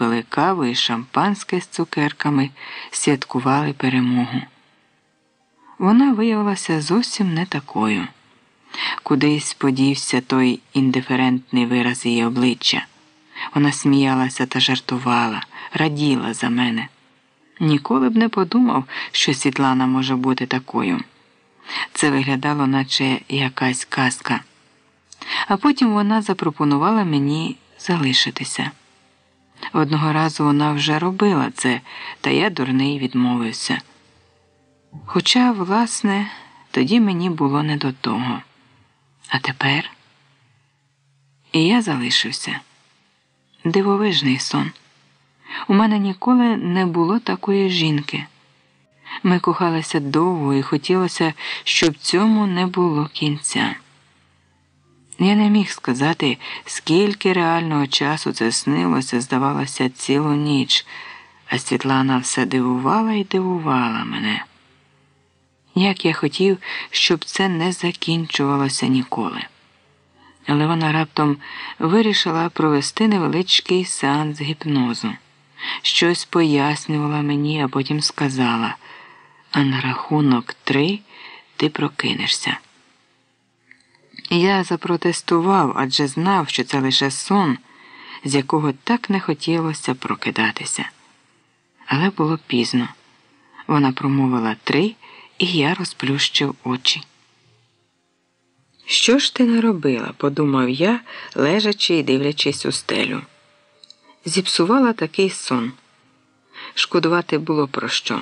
пили каву і шампанське з цукерками, святкували перемогу. Вона виявилася зовсім не такою. Кудись подівся той індиферентний вираз її обличчя. Вона сміялася та жартувала, раділа за мене. Ніколи б не подумав, що Світлана може бути такою. Це виглядало, наче якась казка. А потім вона запропонувала мені залишитися. Одного разу вона вже робила це, та я дурний відмовився. Хоча, власне, тоді мені було не до того. А тепер і я залишився. Дивовижний сон. У мене ніколи не було такої жінки. Ми кохалися довго і хотілося, щоб цьому не було кінця. Я не міг сказати, скільки реального часу це снилося, здавалося, цілу ніч, а Світлана все дивувала і дивувала мене. Як я хотів, щоб це не закінчувалося ніколи. Але вона раптом вирішила провести невеличкий сеанс гіпнозу, щось пояснювала мені, а потім сказала, а на рахунок три ти прокинешся. Я запротестував, адже знав, що це лише сон, з якого так не хотілося прокидатися. Але було пізно. Вона промовила три, і я розплющив очі. Що ж ти наробила? подумав я, лежачи і дивлячись у стелю. Зіпсувала такий сон. Шкодувати було про що.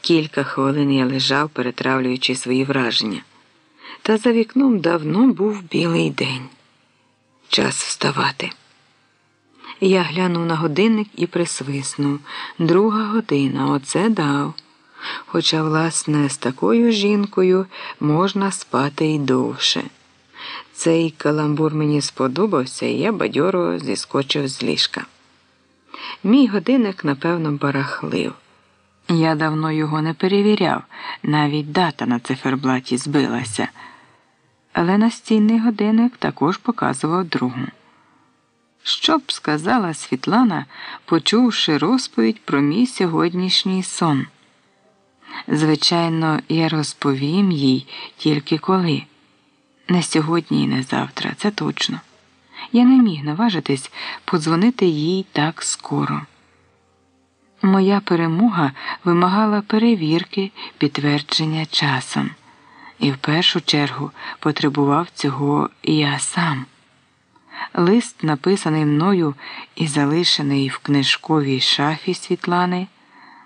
Кілька хвилин я лежав, перетравлюючи свої враження. Та за вікном давно був білий день. Час вставати. Я глянув на годинник і присвиснув. Друга година, оце дав. Хоча, власне, з такою жінкою можна спати й довше. Цей каламбур мені сподобався, і я бадьоро зіскочив з ліжка. Мій годинник, напевно, барахлив. Я давно його не перевіряв, навіть дата на циферблаті збилася. Але настінний годинник також показував другу. Що б сказала Світлана, почувши розповідь про мій сьогоднішній сон? Звичайно, я розповім їй тільки коли. Не сьогодні і не завтра, це точно. Я не міг наважитись подзвонити їй так скоро. Моя перемога вимагала перевірки, підтвердження часом, і в першу чергу потребував цього я сам. Лист, написаний мною і залишений в книжковій шафі Світлани,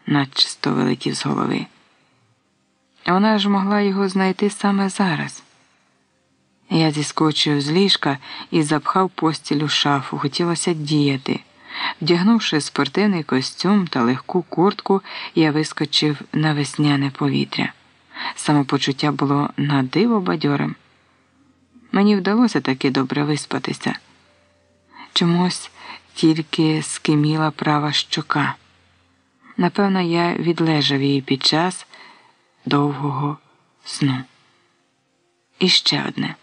начисто вилетів з голови. Вона ж могла його знайти саме зараз. Я зіскочив з ліжка і запхав постіль у шафу, хотілося діяти. Вдягнувши спортивний костюм та легку куртку, я вискочив на весняне повітря. Самопочуття було на диво бадьорим. Мені вдалося таки добре виспатися. Чомусь тільки скиміла права щока. Напевно, я відлежав її під час довгого сну. І ще одне.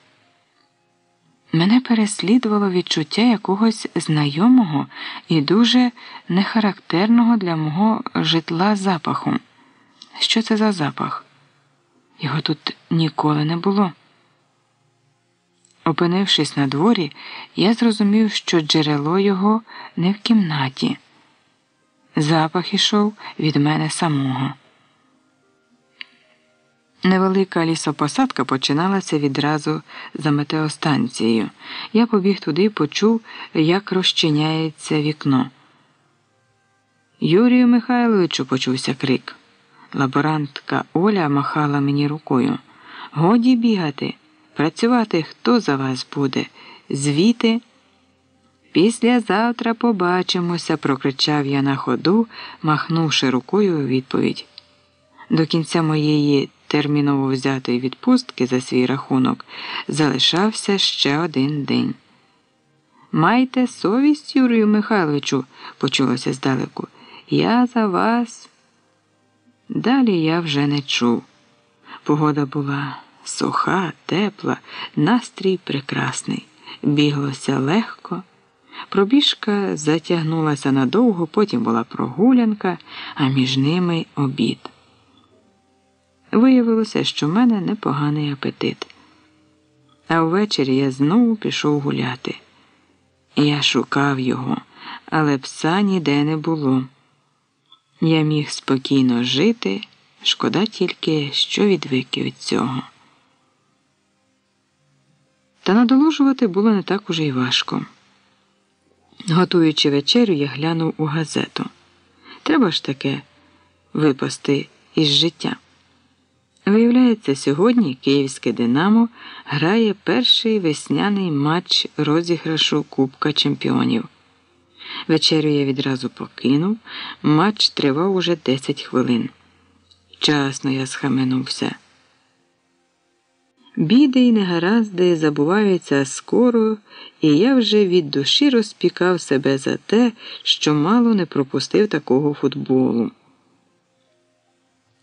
Мене переслідувало відчуття якогось знайомого і дуже нехарактерного для мого житла запаху. Що це за запах? Його тут ніколи не було. Опинившись на дворі, я зрозумів, що джерело його не в кімнаті. Запах ішов від мене самого. Невелика лісопосадка починалася відразу за метеостанцією. Я побіг туди і почув, як розчиняється вікно. Юрію Михайловичу, почувся крик. Лаборантка Оля махала мені рукою. Годі бігати, працювати хто за вас буде? Звіти. Післязавтра побачимося, прокричав я на ходу, махнувши рукою у відповідь. До кінця моєї терміново взятої відпустки за свій рахунок залишався ще один день. Майте совість, Юрію Михайловичу, почулося здалеку. Я за вас. Далі я вже не чув. Погода була суха, тепла, настрій прекрасний, біглося легко. Пробіжка затягнулася надовго, потім була прогулянка, а між ними обід. Виявилося, що в мене непоганий апетит. А ввечері я знову пішов гуляти. Я шукав його, але пса ніде не було. Я міг спокійно жити, шкода тільки, що відвик від цього. Та надолужувати було не так уже й важко. Готуючи вечерю, я глянув у газету. Треба ж таке випасти із життя. Виявляється, сьогодні Київське Динамо грає перший весняний матч розіграшу Кубка Чемпіонів. Вечерю я відразу покинув, матч тривав уже 10 хвилин. Вчасно я схаменувся. Біди й негаразди забуваються скоро, і я вже від душі розпікав себе за те, що мало не пропустив такого футболу.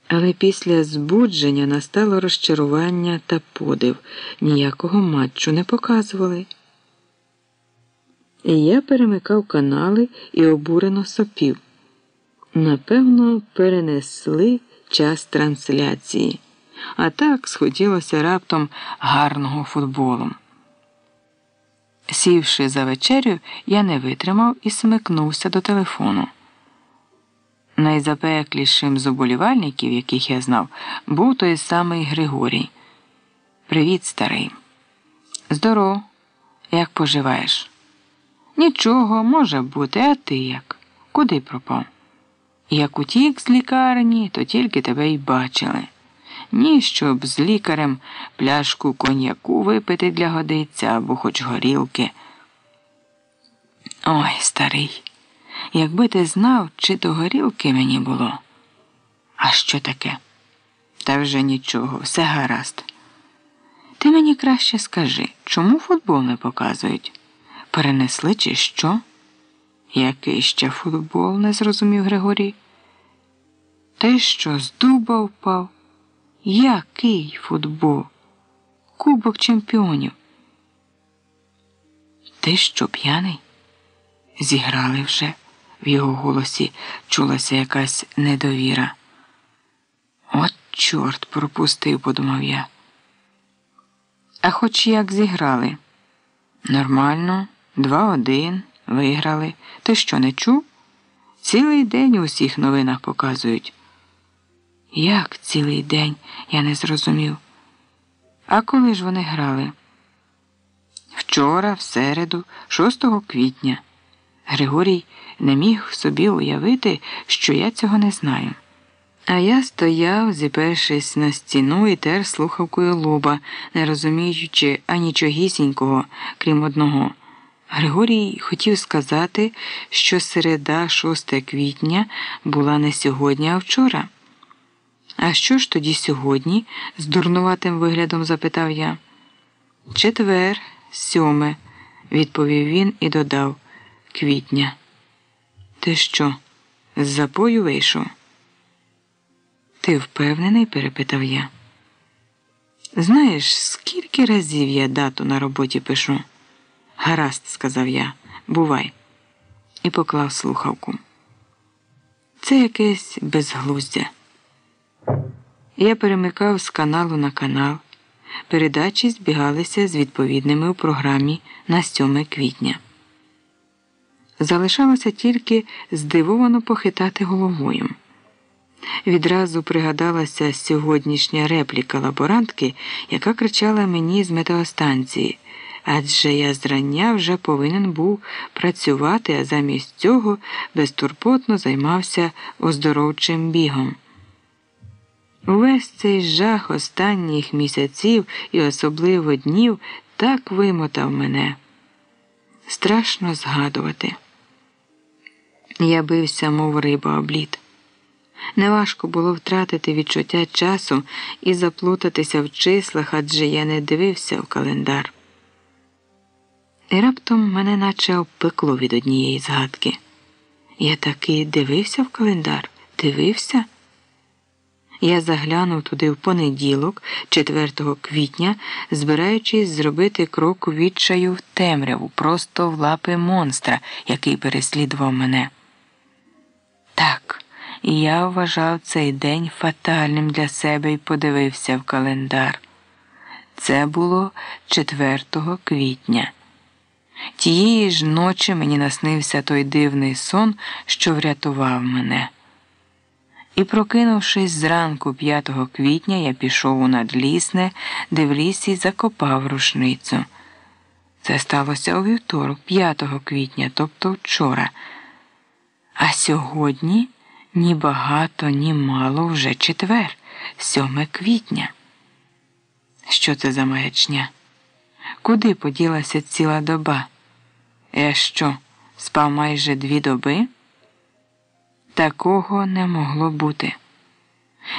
Але після збудження настало розчарування та подив, ніякого матчу не показували. Я перемикав канали і обурено сопів. Напевно, перенесли час трансляції, а так схотілося раптом гарного футболу. Сівши за вечерю, я не витримав і смикнувся до телефону. Найзапеклішим з оболівальників, яких я знав, був той самий Григорій. Привіт, старий. Здоров, як поживаєш? Нічого, може бути, а ти як? Куди пропав? Як утік з лікарні, то тільки тебе й бачили. Ні, щоб з лікарем пляшку коньяку випити для годиться або хоч горілки. Ой, старий. Якби ти знав, чи до горілки мені було. А що таке? Та вже нічого, все гаразд. Ти мені краще скажи, чому футбол не показують? Перенесли, чи що? Який ще футбол? не зрозумів Григорій. Ти що, з дуба впав? Який футбол? Кубок чемпіонів. Ти що, п'яний? Зіграли вже. В його голосі чулася якась недовіра. От, чорт пропустив, подумав я. А хоч як зіграли? Нормально, два-один, виграли. Ти що не чув? Цілий день у всіх новинах показують. Як цілий день, я не зрозумів. А коли ж вони грали? Вчора, в середу, 6 квітня. Григорій не міг собі уявити, що я цього не знаю. А я стояв, зіпершись на стіну і тер слухавкою лоба, не розуміючи анічогісінького, крім одного. Григорій хотів сказати, що середа, 6 квітня, була не сьогодні, а вчора. А що ж тоді сьогодні? з дурнуватим виглядом запитав я. Четвер, сьоме, відповів він і додав квітня. Ти що, з запою вийшов? Ти впевнений? перепитав я. Знаєш, скільки разів я дату на роботі пишу? Гаразд, сказав я, бувай, і поклав слухавку. Це якесь безглуздя. Я перемикав з каналу на канал. Передачі збігалися з відповідними у програмі на 7 квітня. Залишалося тільки здивовано похитати головою. Відразу пригадалася сьогоднішня репліка лаборантки, яка кричала мені з метеостанції, адже я зрання вже повинен був працювати, а замість цього безтурботно займався оздоровчим бігом. Увесь цей жах останніх місяців і особливо днів так вимотав мене. Страшно згадувати. Я бився, мов риба обліт. Неважко було втратити відчуття часу і заплутатися в числах, адже я не дивився в календар. І раптом мене наче обпекло від однієї згадки. Я таки дивився в календар, дивився. Я заглянув туди в понеділок, 4 квітня, збираючись зробити крок відчаю в темряву, просто в лапи монстра, який переслідував мене. Так, я вважав цей день фатальним для себе і подивився в календар. Це було 4 квітня. Тієї ж ночі мені наснився той дивний сон, що врятував мене. І, прокинувшись зранку 5 квітня, я пішов у надлісне, де в лісі закопав рушницю. Це сталося у вівторок, 5 квітня, тобто вчора. А сьогодні ні багато, ні мало вже четвер, 7 квітня. Що це за маячня? Куди поділася ціла доба? Я що, спав майже дві доби? Такого не могло бути.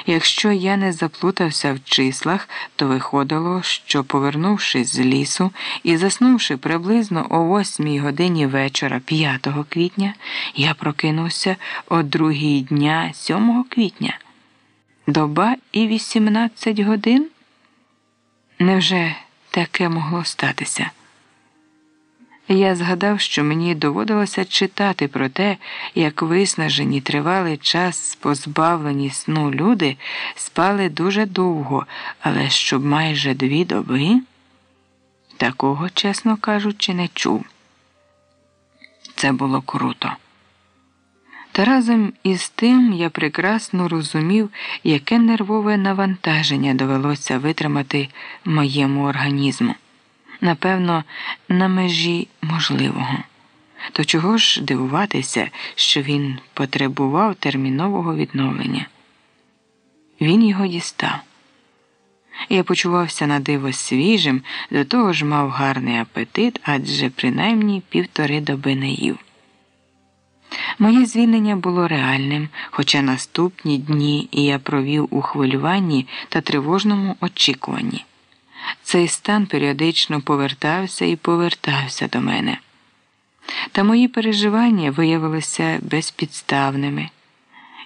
Якщо я не заплутався в числах, то виходило, що, повернувшись з лісу і заснувши приблизно о восьмій годині вечора 5 квітня, я прокинувся о другій дня 7 квітня. Доба і 18 годин? Невже таке могло статися? Я згадав, що мені доводилося читати про те, як виснажені тривалий час позбавлені сну люди спали дуже довго, але щоб майже дві доби. Такого, чесно кажучи, не чув. Це було круто. Та разом із тим я прекрасно розумів, яке нервове навантаження довелося витримати моєму організму напевно, на межі можливого. То чого ж дивуватися, що він потребував термінового відновлення? Він його дістав. Я почувався на диво свіжим, до того ж мав гарний апетит, адже принаймні півтори доби не їв. Моє звільнення було реальним, хоча наступні дні я провів у хвилюванні та тривожному очікуванні. Цей стан періодично повертався і повертався до мене. Та мої переживання виявилися безпідставними.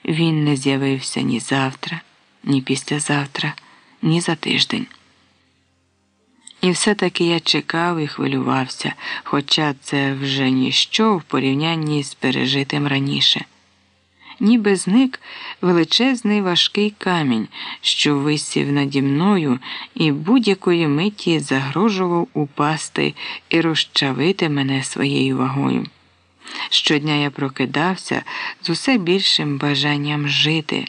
Він не з'явився ні завтра, ні післязавтра, ні за тиждень. І все-таки я чекав і хвилювався, хоча це вже ніщо в порівнянні з пережитим раніше ніби зник величезний важкий камінь, що висів наді мною і будь-якої миті загрожував упасти і розчавити мене своєю вагою. Щодня я прокидався з усе більшим бажанням жити,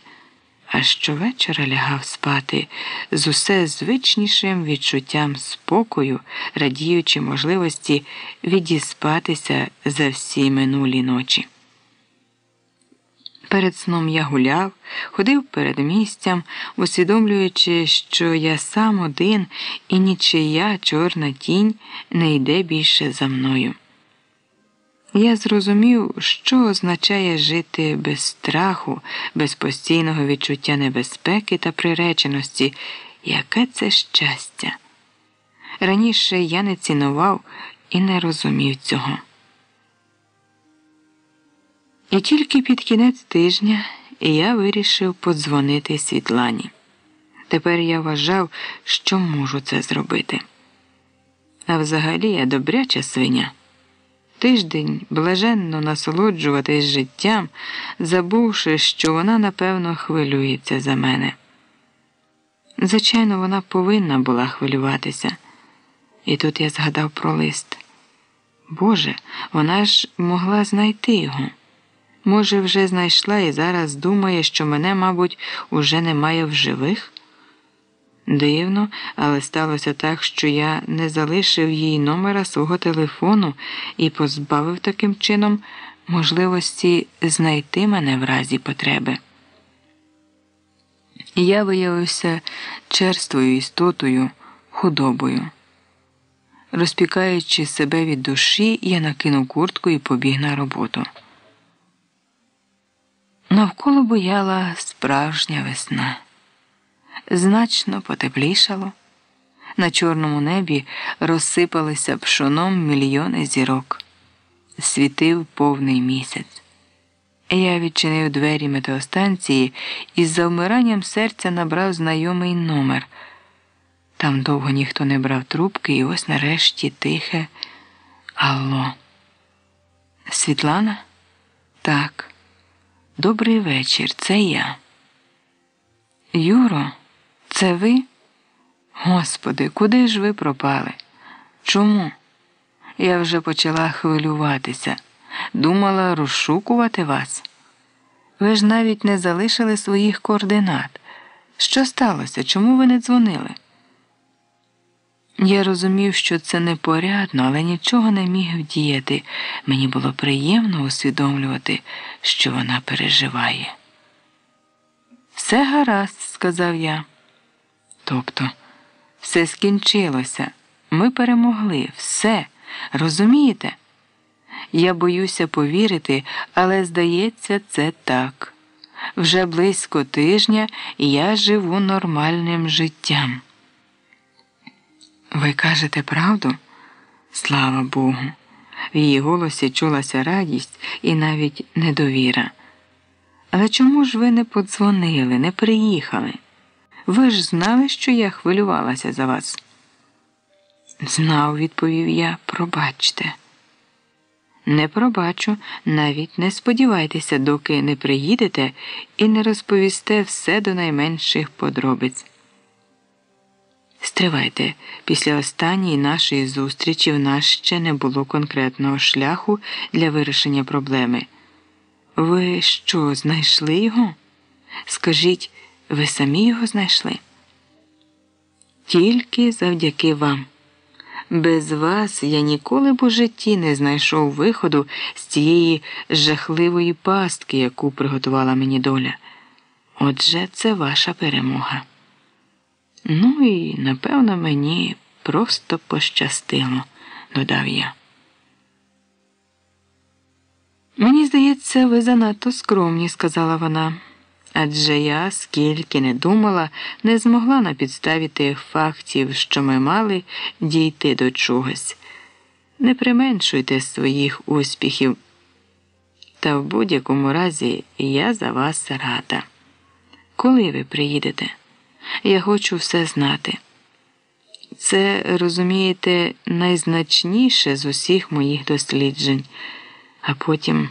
а щовечора лягав спати з усе звичнішим відчуттям спокою, радіючи можливості відіспатися за всі минулі ночі. Перед сном я гуляв, ходив перед місцям, усвідомлюючи, що я сам один і нічия чорна тінь не йде більше за мною. Я зрозумів, що означає жити без страху, без постійного відчуття небезпеки та приреченості, яке це щастя. Раніше я не цінував і не розумів цього. І тільки під кінець тижня я вирішив подзвонити Світлані. Тепер я вважав, що можу це зробити. А взагалі я добряча свиня. Тиждень блаженно насолоджуватись життям, забувши, що вона, напевно, хвилюється за мене. Звичайно, вона повинна була хвилюватися. І тут я згадав про лист. Боже, вона ж могла знайти його. Може, вже знайшла і зараз думає, що мене, мабуть, уже немає в живих? Дивно, але сталося так, що я не залишив їй номера свого телефону і позбавив таким чином можливості знайти мене в разі потреби. Я виявився черствою істотою, худобою. Розпікаючи себе від душі, я накинув куртку і побіг на роботу. Навколо бояла справжня весна. Значно потеплішало. На чорному небі розсипалися пшоном мільйони зірок. Світив повний місяць. Я відчинив двері метеостанції і з завмиранням серця набрав знайомий номер. Там довго ніхто не брав трубки, і ось нарешті тихе. Алло. Світлана? Так. Добрий вечір, це я. Юро, це ви? Господи, куди ж ви пропали? Чому? Я вже почала хвилюватися. Думала розшукувати вас. Ви ж навіть не залишили своїх координат. Що сталося? Чому ви не дзвонили? Я розумів, що це непорядно, але нічого не міг вдіяти. Мені було приємно усвідомлювати, що вона переживає. Все гаразд, сказав я. Тобто, все скінчилося. Ми перемогли, все. Розумієте? Я боюся повірити, але здається, це так. Вже близько тижня я живу нормальним життям. Ви кажете правду? Слава Богу. В її голосі чулася радість і навіть недовіра. Але чому ж ви не подзвонили, не приїхали? Ви ж знали, що я хвилювалася за вас? Знав, відповів я, пробачте. Не пробачу, навіть не сподівайтеся, доки не приїдете і не розповісте все до найменших подробиць. Стривайте, після останньої нашої зустрічі в нас ще не було конкретного шляху для вирішення проблеми. Ви що, знайшли його? Скажіть, ви самі його знайшли? Тільки завдяки вам. Без вас я ніколи б у житті не знайшов виходу з цієї жахливої пастки, яку приготувала мені доля. Отже, це ваша перемога. Ну і, напевно, мені просто пощастило, додав я. Мені здається, ви занадто скромні, сказала вона. Адже я, скільки не думала, не змогла на підставі тих фактів, що ми мали, дійти до чогось. Не применшуйте своїх успіхів. Та в будь-якому разі я за вас рада. Коли ви приїдете? Я хочу все знати. Це, розумієте, найзначніше з усіх моїх досліджень, а потім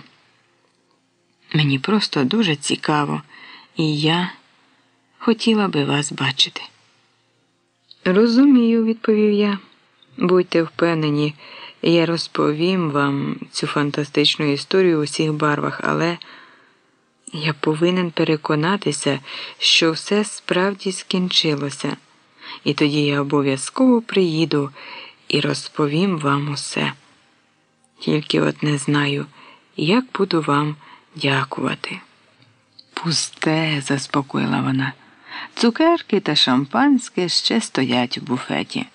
мені просто дуже цікаво, і я хотіла би вас бачити. Розумію, відповів я. Будьте впевнені, я розповім вам цю фантастичну історію у всіх барвах, але. Я повинен переконатися, що все справді скінчилося, і тоді я обов'язково приїду і розповім вам усе. Тільки от не знаю, як буду вам дякувати. Пусте, заспокоїла вона. Цукерки та шампанське ще стоять у буфеті.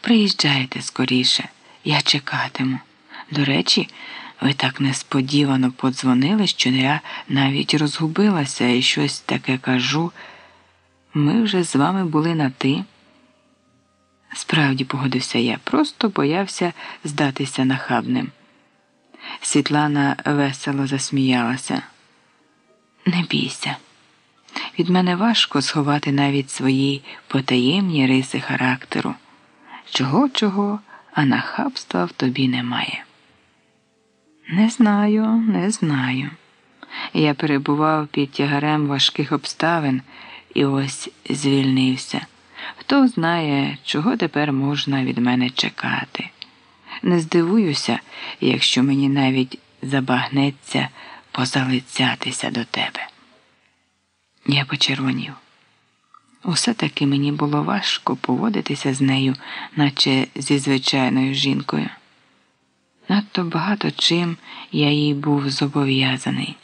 Приїжджайте скоріше, я чекатиму. До речі, ви так несподівано подзвонили, що я навіть розгубилася і щось таке кажу. Ми вже з вами були на ти. Справді погодився я, просто боявся здатися нахабним. Світлана весело засміялася. Не бійся. Від мене важко сховати навіть свої потаємні риси характеру. Чого, чого, а нахабства в тобі немає. Не знаю, не знаю. Я перебував під тягарем важких обставин і ось звільнився. Хто знає, чого тепер можна від мене чекати. Не здивуюся, якщо мені навіть забагнеться позалицятися до тебе. Я почервонів. Усе таки мені було важко поводитися з нею, наче зі звичайною жінкою. Надто багато чим я їй був зобов'язаний.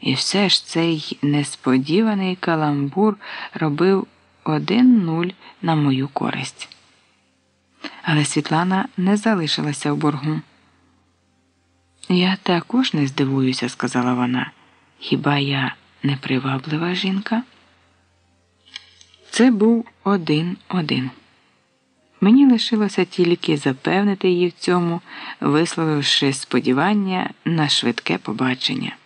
І все ж цей несподіваний каламбур робив один нуль на мою користь. Але Світлана не залишилася в боргу. Я також не здивуюся, сказала вона. Хіба я неприваблива жінка? Це був один-один. Мені лишилося тільки запевнити її в цьому, висловивши сподівання на швидке побачення.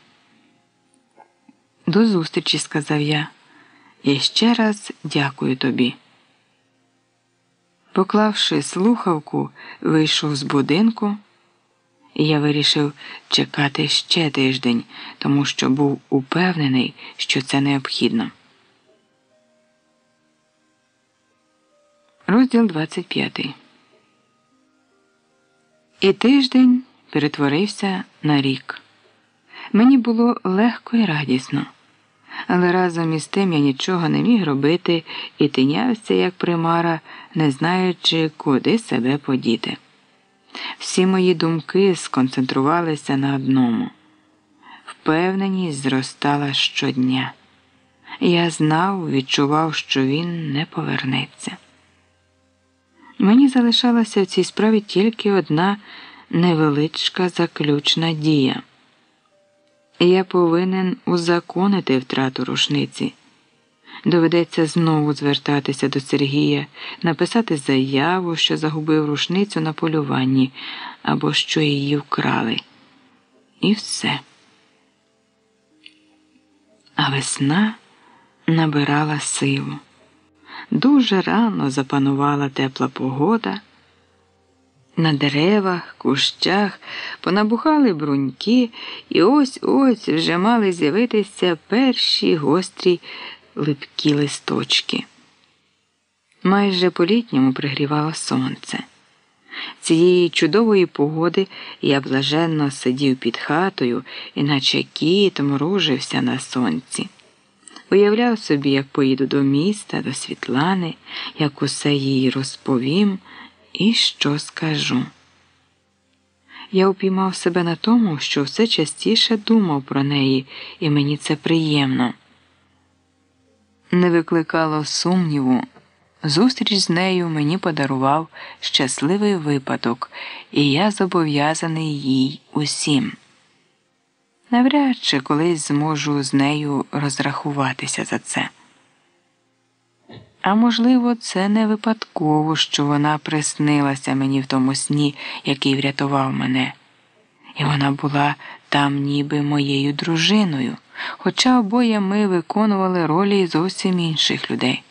До зустрічі, сказав я. І ще раз дякую тобі. Поклавши слухавку, вийшов з будинку, я вирішив чекати ще тиждень, тому що був упевнений, що це необхідно. Розділ 25 І тиждень перетворився на рік. Мені було легко і радісно, але разом із тим я нічого не міг робити і тинявся, як примара, не знаючи, куди себе подіти. Всі мої думки сконцентрувалися на одному. Впевненість зростала щодня. Я знав, відчував, що він не повернеться. Мені залишалася в цій справі тільки одна невеличка заключна дія. Я повинен узаконити втрату рушниці. Доведеться знову звертатися до Сергія, написати заяву, що загубив рушницю на полюванні або що її вкрали. І все. А весна набирала силу. Дуже рано запанувала тепла погода. На деревах, кущах понабухали бруньки, і ось ось вже мали з'явитися перші гострі липкі листочки. Майже по літньому пригрівало сонце. Цієї чудової погоди я блаженно сидів під хатою, іначе кіт мружився на сонці. Уявляв собі, як поїду до міста, до Світлани, як усе їй розповім і що скажу. Я упіймав себе на тому, що все частіше думав про неї, і мені це приємно. Не викликало сумніву. Зустріч з нею мені подарував щасливий випадок, і я зобов'язаний їй усім. Навряд чи колись зможу з нею розрахуватися за це. А можливо, це не випадково, що вона приснилася мені в тому сні, який врятував мене, і вона була там ніби моєю дружиною, хоча обоє ми виконували ролі зовсім інших людей.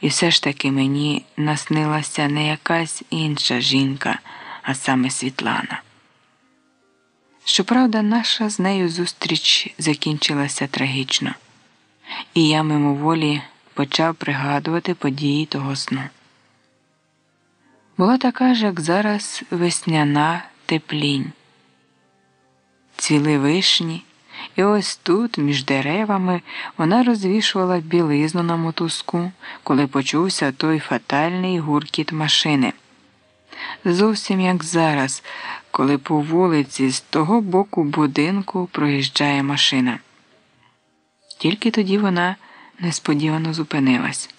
І все ж таки мені наснилася не якась інша жінка, а саме Світлана. Щоправда, наша з нею зустріч закінчилася трагічно, і я мимоволі почав пригадувати події того сну. Була така ж, як зараз весняна теплінь. Цвіли вишні, і ось тут, між деревами, вона розвішувала білизну на мотузку, коли почувся той фатальний гуркіт машини. Зовсім як зараз, коли по вулиці з того боку будинку проїжджає машина. Тільки тоді вона несподівано зупинилась.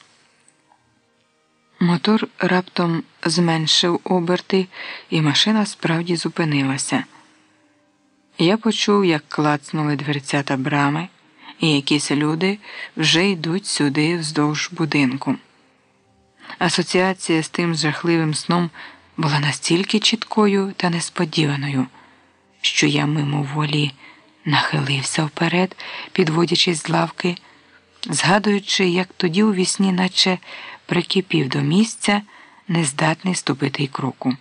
Мотор раптом зменшив оберти, і машина справді зупинилася. Я почув, як клацнули дверцята брами, і якісь люди вже йдуть сюди вздовж будинку. Асоціація з тим жахливим сном була настільки чіткою та несподіваною, що я мимоволі нахилився вперед, підводячись з лавки згадуючи, як тоді у вісні наче прикипів до місця, нездатний ступити й кроку.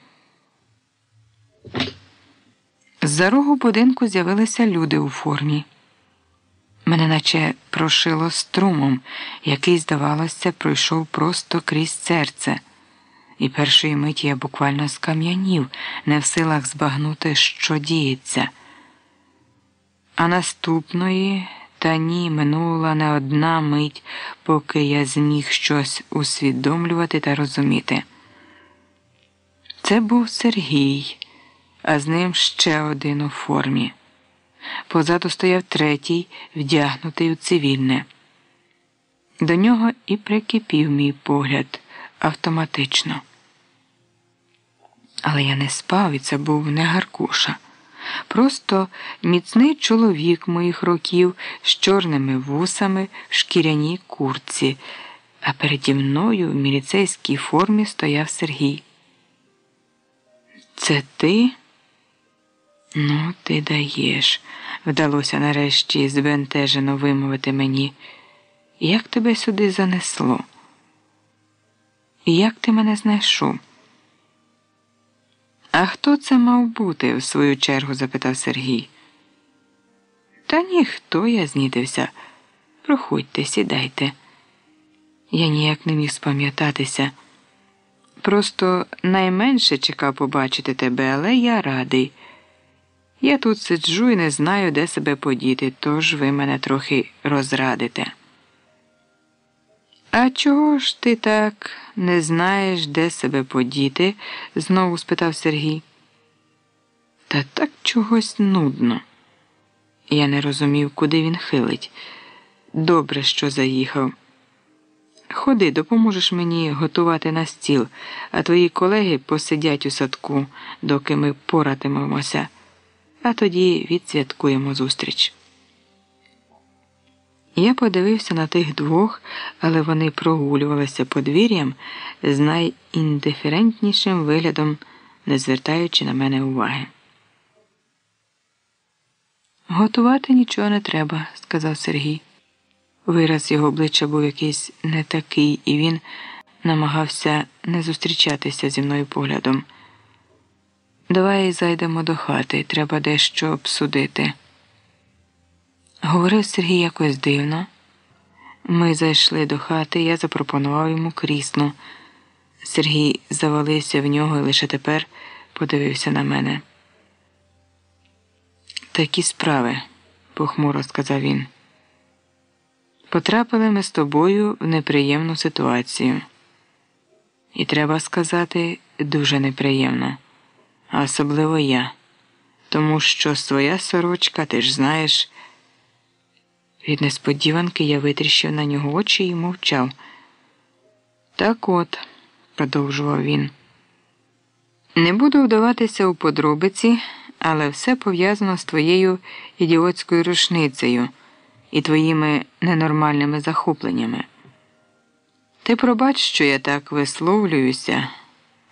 З-за рогу будинку з'явилися люди у формі. Мене наче прошило струмом, який, здавалося, пройшов просто крізь серце, і першої миті я буквально скам'янів, не в силах збагнути, що діється. А наступної та ні, минула не одна мить, поки я зміг щось усвідомлювати та розуміти. Це був Сергій, а з ним ще один у формі. Позаду стояв третій, вдягнутий у цивільне. До нього і прикипів мій погляд автоматично. Але я не спав і це був не Гаркуша. Просто міцний чоловік моїх років з чорними вусами в шкіряній курці, а переді мною в міліцейській формі стояв Сергій. Це ти? Ну, ти даєш, вдалося нарешті збентежено вимовити мені. Як тебе сюди занесло? Як ти мене знайшов? А хто це мав бути? в свою чергу запитав Сергій. Та ніхто я знітився. Проходьте, сідайте. Я ніяк не міг спам'ятатися. Просто найменше чекав побачити тебе, але я радий. Я тут сиджу і не знаю, де себе подіти, тож ви мене трохи розрадите. А чого ж ти так не знаєш, де себе подіти? знову спитав Сергій. Та так чогось нудно. Я не розумів, куди він хилить. Добре, що заїхав. Ходи, допоможеш мені готувати на стіл, а твої колеги посидять у садку, доки ми поратимемося, а тоді відсвяткуємо зустріч. Я подивився на тих двох, але вони прогулювалися подвір'ям з найіндиферентнішим виглядом, не звертаючи на мене уваги. Готувати нічого не треба, сказав Сергій. Вираз його обличчя був якийсь не такий, і він намагався не зустрічатися зі мною поглядом. Давай зайдемо до хати, треба дещо обсудити. Говорив Сергій якось дивно. Ми зайшли до хати, я запропонував йому крісло. Сергій завалився в нього і лише тепер подивився на мене. Такі справи, похмуро сказав він. Потрапили ми з тобою в неприємну ситуацію. І треба сказати, дуже неприємно, особливо я, тому що своя сорочка, ти ж знаєш. Від несподіванки я витріщив на нього очі і мовчав. Так от, продовжував він, не буду вдаватися у подробиці, але все пов'язано з твоєю ідіотською рушницею і твоїми ненормальними захопленнями. Ти пробач, що я так висловлююся,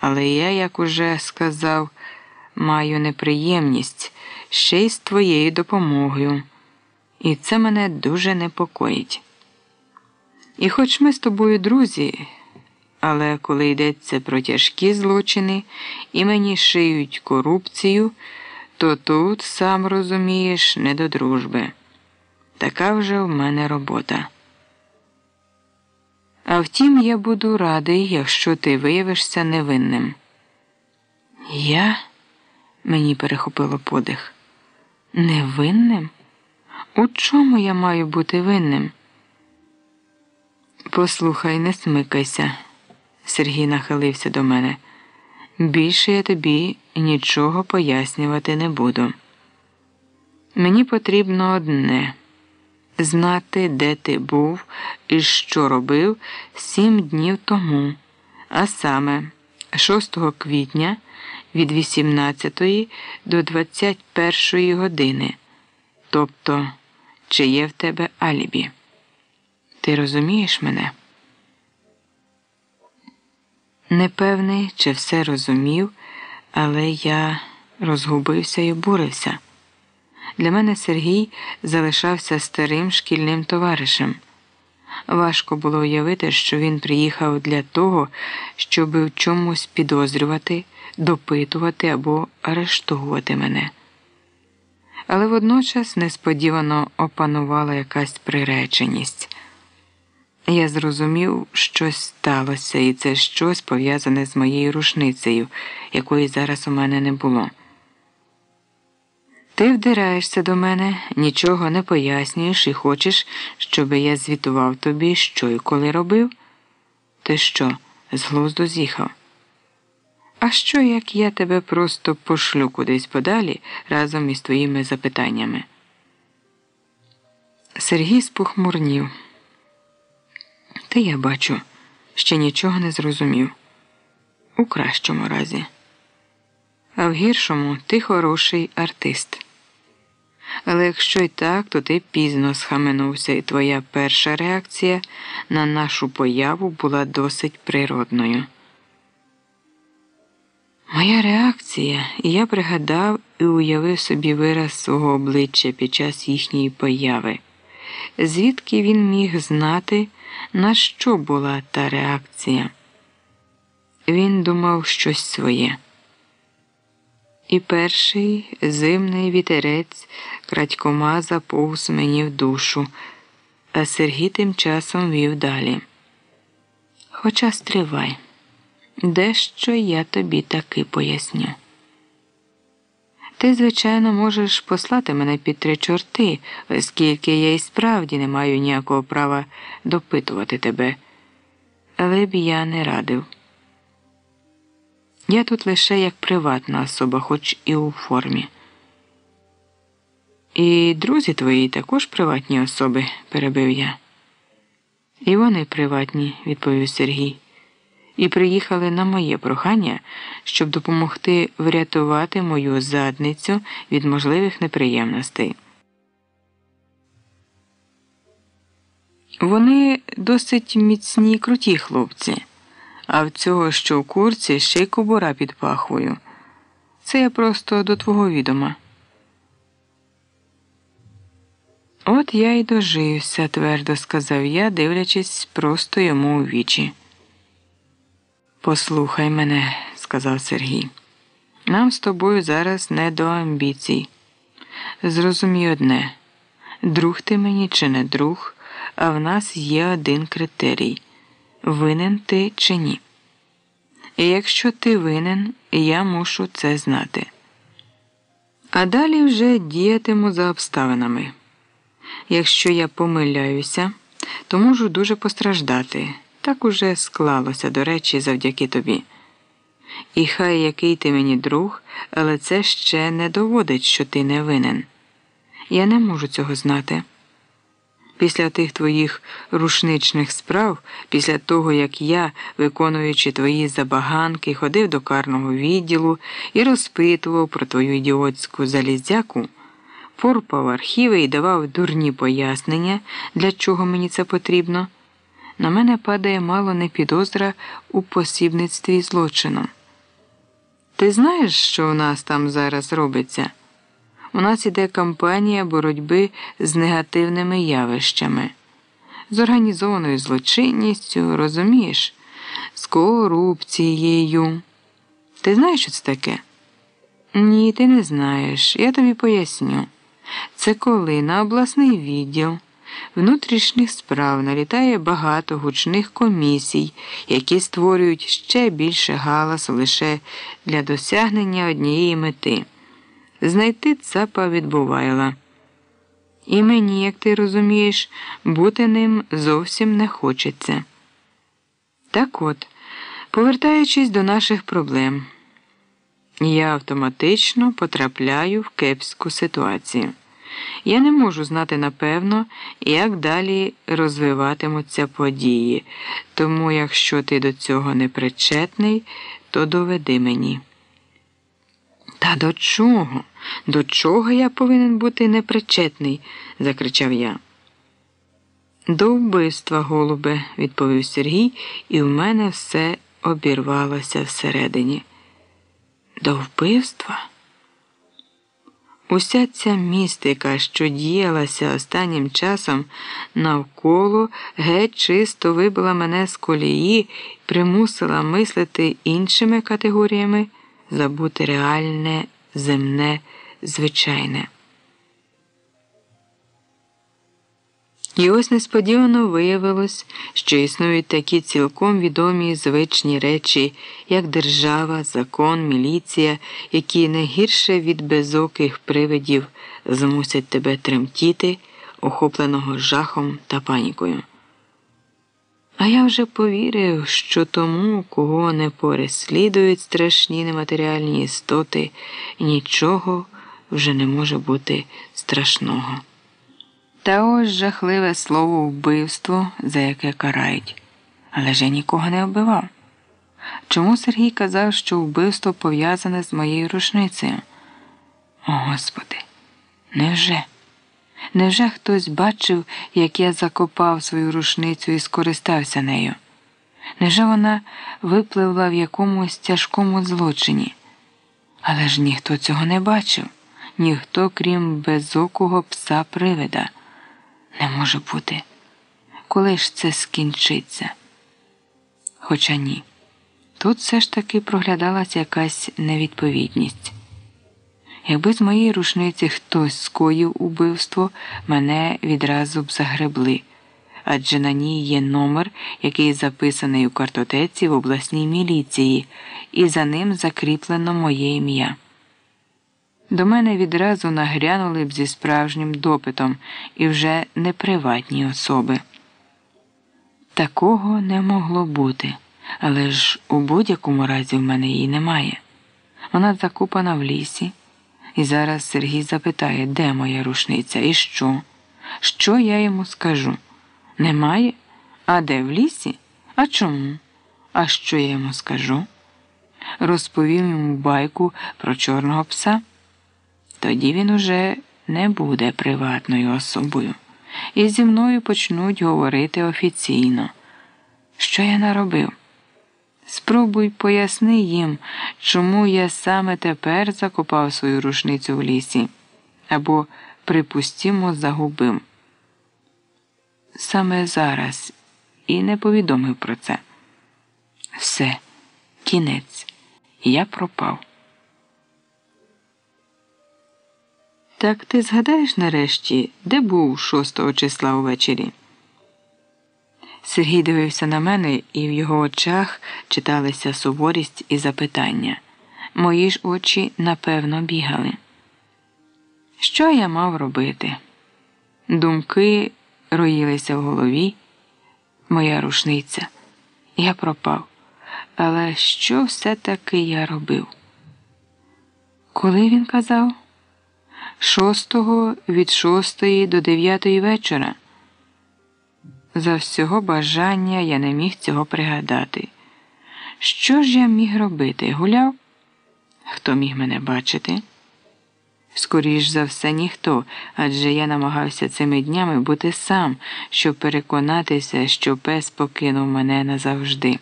але я, як уже сказав, маю неприємність ще й з твоєю допомогою і це мене дуже непокоїть. І хоч ми з тобою друзі, але коли йдеться про тяжкі злочини і мені шиють корупцію, то тут, сам розумієш, не до дружби. Така вже в мене робота. А втім, я буду радий, якщо ти виявишся невинним. Я мені перехопило подих. Невинним? У чому я маю бути винним? Послухай, не смикайся. Сергій нахилився до мене. Більше я тобі нічого пояснювати не буду. Мені потрібно одне знати, де ти був і що робив сім днів тому, а саме 6 квітня від 18 до 21 години. Тобто чи є в тебе алібі. Ти розумієш мене? Непевний, чи все розумів, але я розгубився і обурився. Для мене Сергій залишався старим шкільним товаришем. Важко було уявити, що він приїхав для того, щоб в чомусь підозрювати, допитувати або арештовувати мене але водночас несподівано опанувала якась приреченість. Я зрозумів, щось сталося, і це щось пов'язане з моєю рушницею, якої зараз у мене не було. Ти вдираєшся до мене, нічого не пояснюєш і хочеш, щоб я звітував тобі, що і коли робив? Ти що, з глузду з'їхав? А що, як я тебе просто пошлю кудись подалі разом із твоїми запитаннями? Сергій спохмурнів. Та я бачу, ще нічого не зрозумів. У кращому разі. А в гіршому ти хороший артист. Але якщо й так, то ти пізно схаменувся, і твоя перша реакція на нашу появу була досить природною. Моя реакція, і я пригадав і уявив собі вираз свого обличчя під час їхньої появи, звідки він міг знати, на що була та реакція. Він думав щось своє. І перший зимний вітерець крадькома заповз мені в душу, а Сергій тим часом вів далі. Хоча стривай, дещо я тобі таки поясню. Ти, звичайно, можеш послати мене під три чорти, оскільки я і справді не маю ніякого права допитувати тебе, але б я не радив. Я тут лише як приватна особа, хоч і у формі. І друзі твої також приватні особи, перебив я. І вони приватні, відповів Сергій, і приїхали на моє прохання, щоб допомогти врятувати мою задницю від можливих неприємностей. Вони досить міцні круті хлопці а в цього, що в курці, ще й кобура під пахвою. Це я просто до твого відома. От я й дожився, твердо сказав я, дивлячись просто йому у вічі. Послухай мене, сказав Сергій. Нам з тобою зараз не до амбіцій. Зрозумій одне друг ти мені чи не друг, а в нас є один критерій винен ти чи ні. І якщо ти винен, я мушу це знати. А далі вже діятиму за обставинами. Якщо я помиляюся, то можу дуже постраждати. Так уже склалося, до речі, завдяки тобі. І хай який ти мені друг, але це ще не доводить, що ти не винен. Я не можу цього знати. Після тих твоїх рушничних справ, після того, як я, виконуючи твої забаганки, ходив до карного відділу і розпитував про твою ідіотську залізяку, порпав архіви і давав дурні пояснення, для чого мені це потрібно, на мене падає мало не підозра у посібництві злочином. Ти знаєш, що у нас там зараз робиться? У нас іде кампанія боротьби з негативними явищами, з організованою злочинністю, розумієш, з корупцією. Ти знаєш, що це таке? Ні, ти не знаєш. Я тобі поясню. Це коли на обласний відділ внутрішніх справ налітає багато гучних комісій, які створюють ще більше галасу лише для досягнення однієї мети знайти цапа відбувайла. І мені, як ти розумієш, бути ним зовсім не хочеться. Так от, повертаючись до наших проблем, я автоматично потрапляю в кепську ситуацію. Я не можу знати напевно, як далі розвиватимуться події, тому якщо ти до цього не причетний, то доведи мені. Та до чого? До чого я повинен бути непричетний? закричав я. До вбивства, голубе, відповів Сергій, і в мене все обірвалося всередині. До вбивства? Уся ця містика, що діялася останнім часом навколо, геть чисто вибила мене з колії, примусила мислити іншими категоріями забути реальне, земне, звичайне. І ось несподівано виявилось, що існують такі цілком відомі звичні речі, як держава, закон, міліція, які не гірше від безоких привидів змусять тебе тремтіти, охопленого жахом та панікою. А я вже повірив, що тому, кого не переслідують страшні нематеріальні істоти, нічого вже не може бути страшного. Та ось жахливе слово вбивство, за яке карають. Але ж я нікого не вбивав. Чому Сергій казав, що вбивство пов'язане з моєю рушницею? О Господи, невже? Невже хтось бачив, як я закопав свою рушницю і скористався нею? Невже вона випливла в якомусь тяжкому злочині? Але ж ніхто цього не бачив, ніхто, крім безокого пса привида. Не може бути. Коли ж це скінчиться? Хоча ні. Тут все ж таки проглядалася якась невідповідність. Якби з моєї рушниці хтось скоїв убивство, мене відразу б загребли, адже на ній є номер, який записаний у картотеці в обласній міліції, і за ним закріплено моє ім'я. До мене відразу нагрянули б зі справжнім допитом і вже не приватні особи. Такого не могло бути, але ж у будь-якому разі в мене її немає. Вона закопана в лісі. І зараз Сергій запитає, де моя рушниця і що? Що я йому скажу? Немає? А де в лісі? А чому? А що я йому скажу? Розповім йому байку про чорного пса. Тоді він уже не буде приватною особою, і зі мною почнуть говорити офіційно. Що я наробив? Спробуй поясни їм, чому я саме тепер закопав свою рушницю в лісі або, припустімо, загубив. Саме зараз і не повідомив про це. Все, кінець, я пропав. Так ти згадаєш нарешті, де був 6 числа увечері? Сергій дивився на мене, і в його очах читалися суворість і запитання. Мої ж очі напевно бігали. Що я мав робити? Думки роїлися в голові, моя рушниця. Я пропав. Але що все-таки я робив? Коли він казав? Шостого від шостої до дев'ятої вечора. За всього бажання я не міг цього пригадати. Що ж я міг робити? Гуляв? Хто міг мене бачити? Скоріш за все, ніхто, адже я намагався цими днями бути сам, щоб переконатися, що пес покинув мене назавжди.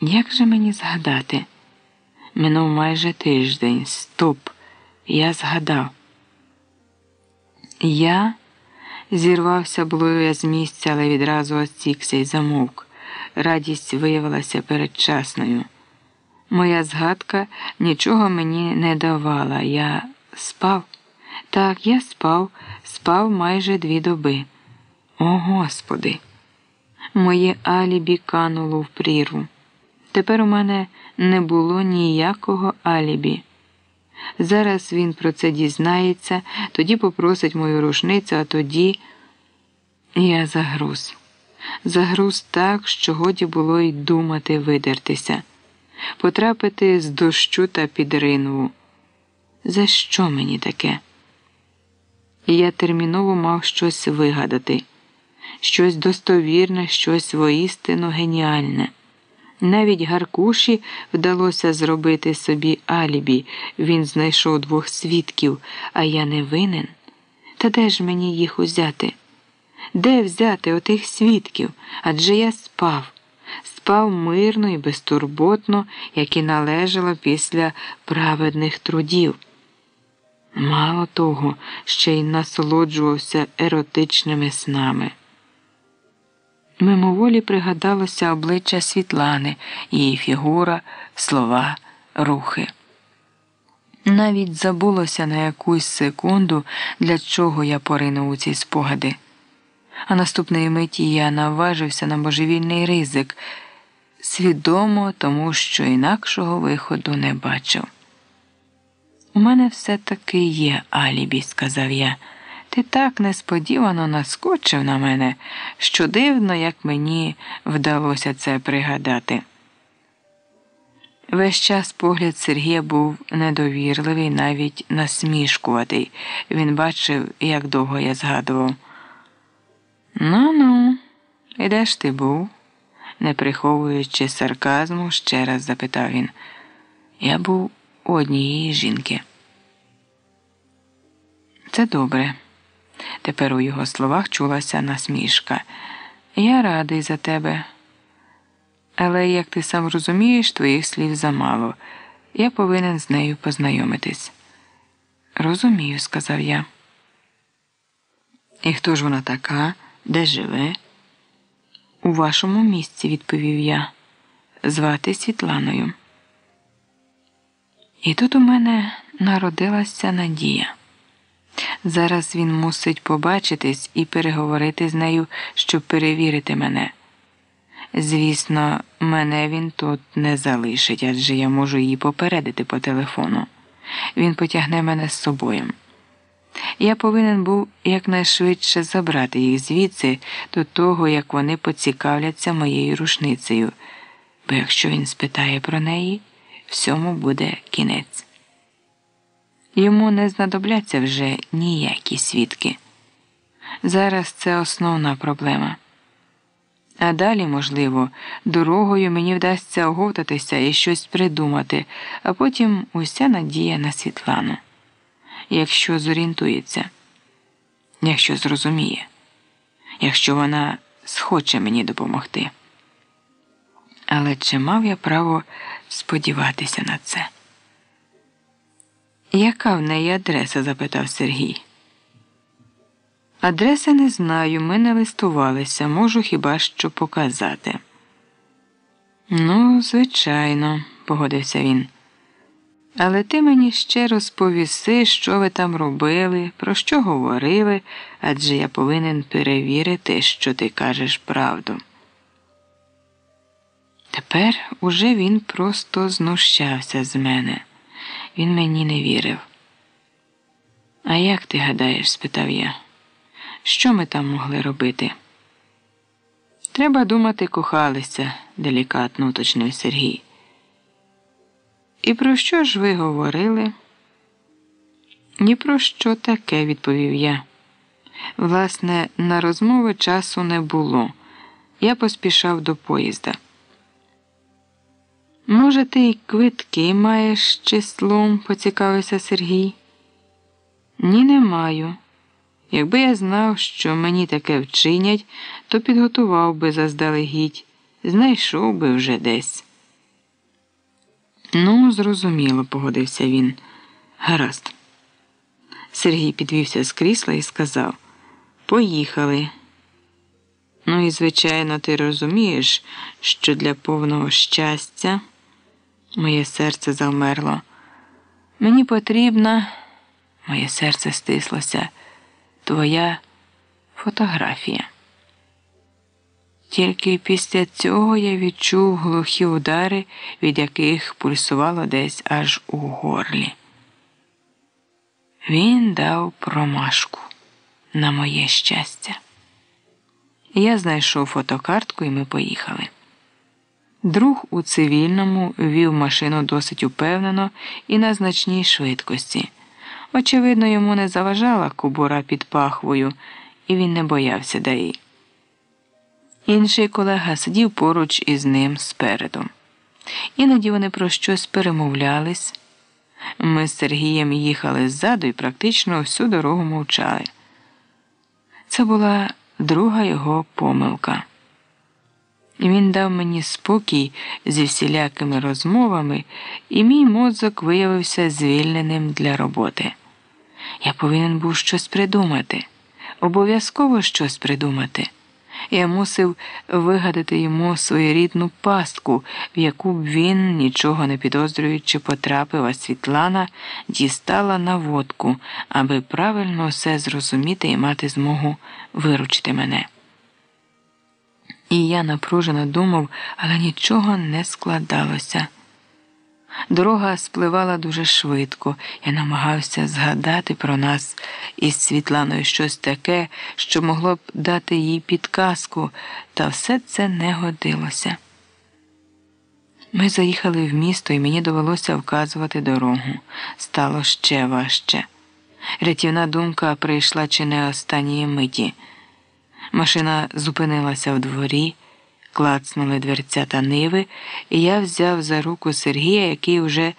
Як же мені згадати? Минув майже тиждень. Стоп. Я згадав. Я Зірвався було я з місця, але відразу осікся і замовк. Радість виявилася передчасною. Моя згадка нічого мені не давала. Я спав. Так, я спав, спав майже дві доби. О Господи! Моє алібі кануло в прірву. Тепер у мене не було ніякого алібі. Зараз він про це дізнається, тоді попросить мою рушницю, а тоді я загруз. Загруз так, що годі було й думати видертися, потрапити з дощу та під ринву. За що мені таке? Я терміново мав щось вигадати, щось достовірне, щось воістину геніальне. Навіть Гаркуші вдалося зробити собі алібі, він знайшов двох свідків, а я не винен. Та де ж мені їх узяти? Де взяти отих свідків? Адже я спав, спав мирно і безтурботно, як і належало після праведних трудів. Мало того, ще й насолоджувався еротичними снами. Мимоволі пригадалося обличчя Світлани, її фігура, слова, рухи. Навіть забулося на якусь секунду, для чого я поринув у ці спогади. А наступної миті я наважився на божевільний ризик, свідомо тому, що інакшого виходу не бачив. У мене все таки є алібі, сказав я. Ти так несподівано наскочив на мене, що дивно, як мені вдалося це пригадати. Весь час погляд Сергія був недовірливий, навіть насмішкуватий. Він бачив, як довго я згадував. Ну ну, і де ж ти був? не приховуючи сарказму, ще раз запитав він. Я був у однієї жінки. Це добре. Тепер у його словах чулася насмішка. Я радий за тебе. Але, як ти сам розумієш, твоїх слів замало. я повинен з нею познайомитись. Розумію, сказав я. І хто ж вона така, де живе? У вашому місці, відповів я, звати Світланою. І тут у мене народилася надія. Зараз він мусить побачитись і переговорити з нею, щоб перевірити мене. Звісно, мене він тут не залишить, адже я можу її попередити по телефону. Він потягне мене з собою. Я повинен був якнайшвидше забрати їх звідси до того, як вони поцікавляться моєю рушницею, бо якщо він спитає про неї, всьому буде кінець. Йому не знадобляться вже ніякі свідки. Зараз це основна проблема. А далі, можливо, дорогою мені вдасться оговтатися і щось придумати, а потім уся надія на Світлану. Якщо зорієнтується, якщо зрозуміє, якщо вона схоче мені допомогти. Але чи мав я право сподіватися на це? Яка в неї адреса? запитав Сергій. Адреси не знаю, ми не листувалися, можу хіба що показати. Ну, звичайно, погодився він. Але ти мені ще розповіси, що ви там робили, про що говорили, адже я повинен перевірити, що ти кажеш правду. Тепер уже він просто знущався з мене. Він мені не вірив. А як ти гадаєш? спитав я. Що ми там могли робити? Треба думати, кохалися, делікатно уточнив Сергій. І про що ж ви говорили? Ні про що таке, відповів я. Власне, на розмови часу не було. Я поспішав до поїзда. Може, ти й квитки маєш числом, поцікавився Сергій. Ні, не маю. Якби я знав, що мені таке вчинять, то підготував би заздалегідь, знайшов би вже десь. Ну, зрозуміло, погодився він. Гаразд. Сергій підвівся з крісла і сказав Поїхали. Ну і, звичайно, ти розумієш, що для повного щастя моє серце завмерло. Мені потрібна, моє серце стислося твоя фотографія. Тільки після цього я відчув глухі удари, від яких пульсувало десь аж у горлі. Він дав промашку на моє щастя. Я знайшов фотокартку і ми поїхали. Друг у цивільному вів машину досить упевнено і на значній швидкості. Очевидно, йому не заважала кубура під пахвою, і він не боявся даї. Інший колега сидів поруч із ним спереду. Іноді вони про щось перемовлялись. Ми з Сергієм їхали ззаду і практично всю дорогу мовчали. Це була друга його помилка. Він дав мені спокій зі всілякими розмовами, і мій мозок виявився звільненим для роботи. Я повинен був щось придумати, обов'язково щось придумати. Я мусив вигадати йому своєрідну пастку, в яку б він, нічого не підозрюючи, потрапив, а Світлана дістала наводку, аби правильно все зрозуміти і мати змогу виручити мене. І я напружено думав, але нічого не складалося. Дорога спливала дуже швидко, я намагався згадати про нас із Світланою щось таке, що могло б дати їй підказку, та все це не годилося. Ми заїхали в місто, і мені довелося вказувати дорогу. Стало ще важче. Рятівна думка прийшла чи не останньої миті. Машина зупинилася в дворі клацнули дверцята ниви, і я взяв за руку Сергія, який вже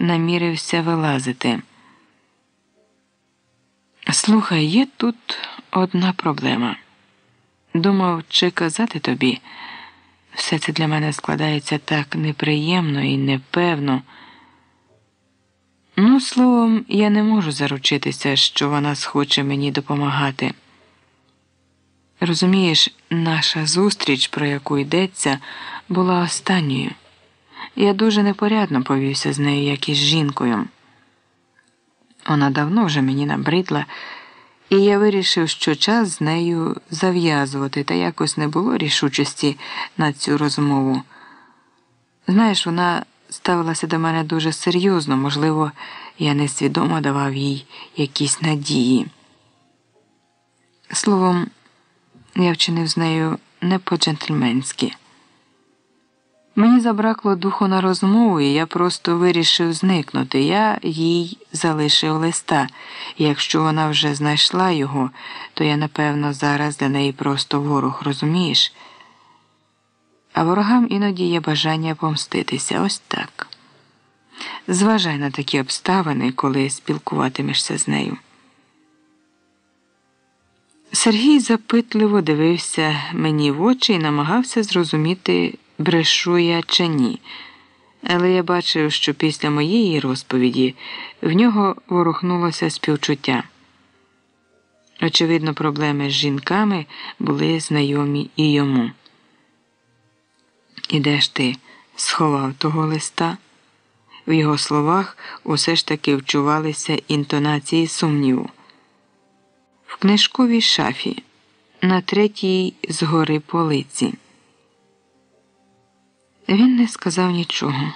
намірився вилазити. Слухай, є тут одна проблема. Думав, чи казати тобі. Все це для мене складається так неприємно і непевно. Ну, словом, я не можу заручитися, що вона схоче мені допомагати. Розумієш, наша зустріч, про яку йдеться, була останньою. Я дуже непорядно повівся з нею, як із жінкою. Вона давно вже мені набридла, і я вирішив, що час з нею зав'язувати, та якось не було рішучості на цю розмову. Знаєш, вона ставилася до мене дуже серйозно, можливо, я несвідомо давав їй якісь надії. Словом, я вчинив з нею не по-джентльменськи. Мені забракло духу на розмову, і я просто вирішив зникнути. Я їй залишив листа. Якщо вона вже знайшла його, то я, напевно, зараз для неї просто ворог, розумієш? А ворогам іноді є бажання помститися ось так. Зважай на такі обставини, коли спілкуватимешся з нею. Сергій запитливо дивився мені в очі і намагався зрозуміти, брешу я чи ні. Але я бачив, що після моєї розповіді в нього ворухнулося співчуття. Очевидно, проблеми з жінками були знайомі і йому. І де ж ти сховав того листа? В його словах усе ж таки вчувалися інтонації сумніву. В книжковій шафі на третій згори полиці. Він не сказав нічого,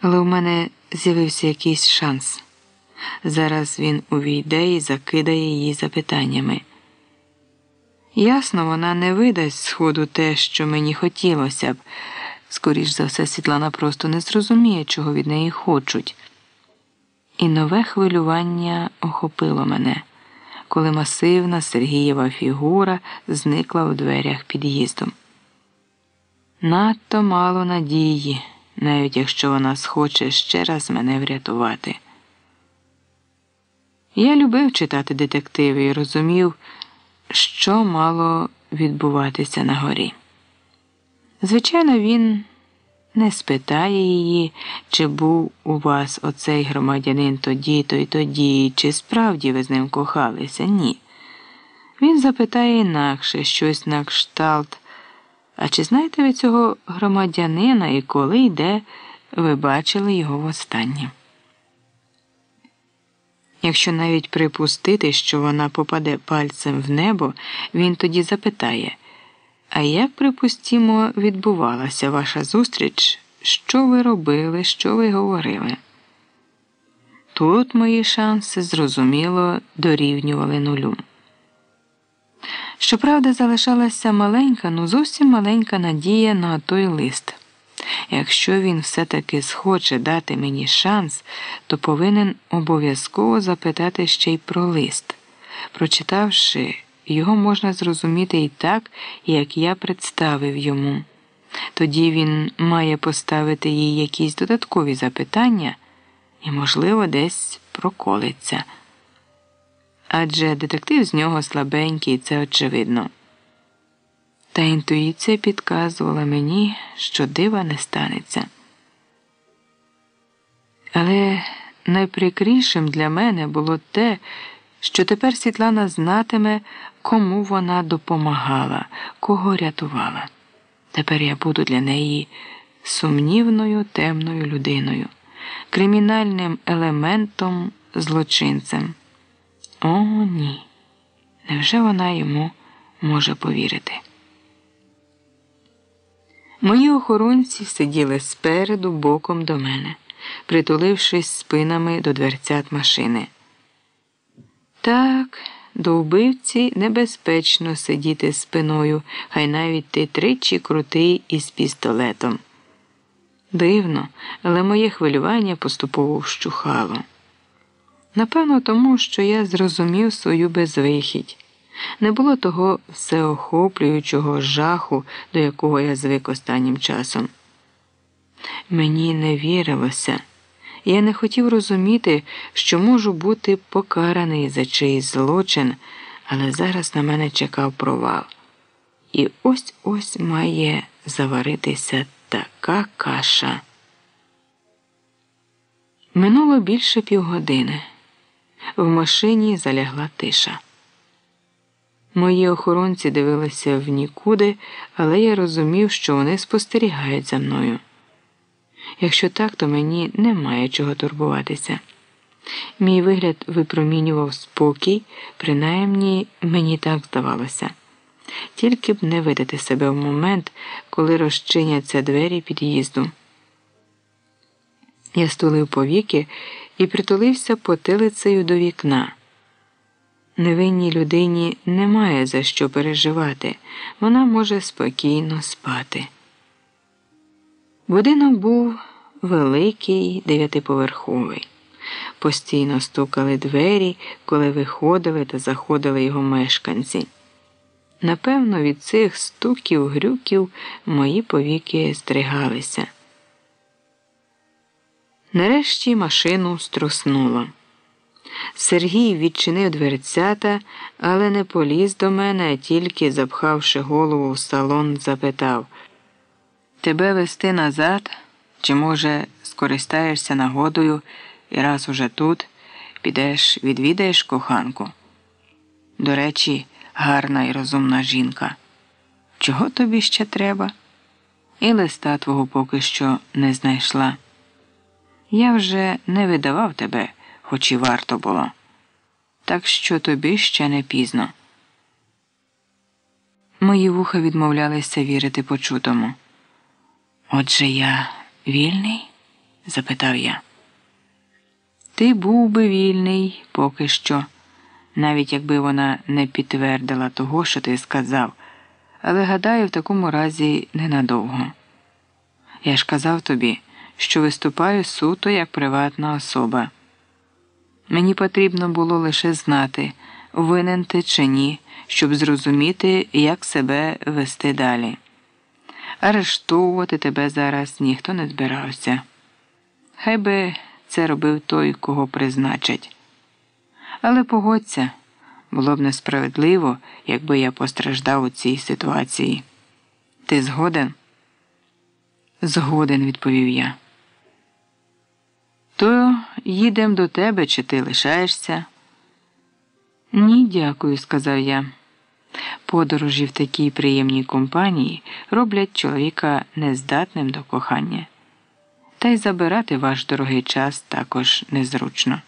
але у мене з'явився якийсь шанс. Зараз він увійде і закидає її запитаннями. Ясно, вона не видасть сходу те, що мені хотілося б. Скоріш за все, Світлана просто не зрозуміє, чого від неї хочуть. І нове хвилювання охопило мене, коли масивна Сергієва фігура зникла у дверях під'їздом. Надто мало надії, навіть якщо вона схоче ще раз мене врятувати. Я любив читати детективи і розумів, що мало відбуватися на горі. Звичайно, він не спитає її, чи був у вас оцей громадянин тоді, то й тоді, чи справді ви з ним кохалися? Ні. Він запитає інакше щось на кшталт. А чи знаєте ви цього громадянина і коли і де ви бачили його востаннє? Якщо навіть припустити, що вона попаде пальцем в небо, він тоді запитає. А як, припустімо, відбувалася ваша зустріч? Що ви робили, що ви говорили? Тут мої шанси, зрозуміло, дорівнювали нулю. Щоправда, залишалася маленька, ну зовсім маленька надія на той лист. Якщо він все-таки схоче дати мені шанс, то повинен обов'язково запитати ще й про лист. Прочитавши, його можна зрозуміти і так, як я представив йому. Тоді він має поставити їй якісь додаткові запитання і, можливо, десь проколиться. Адже детектив з нього слабенький, це очевидно. Та інтуїція підказувала мені, що дива не станеться. Але найприкрішим для мене було те, що тепер Світлана знатиме, кому вона допомагала, кого рятувала. Тепер я буду для неї сумнівною темною людиною, кримінальним елементом, злочинцем. О, ні. Невже вона йому може повірити? Мої охоронці сиділи спереду боком до мене, притулившись спинами до дверцят машини. Так, до вбивці небезпечно сидіти спиною, хай навіть ти тричі крутий із пістолетом. Дивно, але моє хвилювання поступово вщухало. Напевно, тому що я зрозумів свою безвихідь. Не було того всеохоплюючого жаху, до якого я звик останнім часом. Мені не вірилося, я не хотів розуміти, що можу бути покараний за чийсь злочин, але зараз на мене чекав провал. І ось ось має заваритися така каша. Минуло більше півгодини. В машині залягла тиша. Мої охоронці дивилися в нікуди, але я розумів, що вони спостерігають за мною. Якщо так, то мені немає чого турбуватися. Мій вигляд випромінював спокій, принаймні мені так здавалося. Тільки б не видати себе в момент, коли розчиняться двері під'їзду. Я стулив повіки і притулився потилицею до вікна. Невинній людині немає за що переживати, вона може спокійно спати. Будинок був великий дев'ятиповерховий. Постійно стукали двері, коли виходили та заходили його мешканці. Напевно, від цих стуків, грюків мої повіки здригалися. Нарешті машину струснуло. Сергій відчинив дверцята, але не поліз до мене, а тільки, запхавши голову в салон, запитав Тебе вести назад? Чи, може, скористаєшся нагодою і раз уже тут підеш відвідаєш коханку? До речі, гарна і розумна жінка. Чого тобі ще треба? І листа твого поки що не знайшла. Я вже не видавав тебе, хоч і варто було. Так що тобі ще не пізно. Мої вуха відмовлялися вірити почутому. Отже я вільний? запитав я. Ти був би вільний поки що, навіть якби вона не підтвердила того, що ти сказав, але гадаю, в такому разі ненадовго. Я ж казав тобі що виступаю суто як приватна особа. Мені потрібно було лише знати, винен ти чи ні, щоб зрозуміти, як себе вести далі. Арештовувати тебе зараз ніхто не збирався. Хай би це робив той, кого призначать. Але погодься, було б несправедливо, якби я постраждав у цій ситуації. Ти згоден? Згоден, відповів я. То їдем до тебе, чи ти лишаєшся? Ні, дякую, сказав я. Подорожі в такій приємній компанії роблять чоловіка нездатним до кохання. Та й забирати ваш дорогий час також незручно.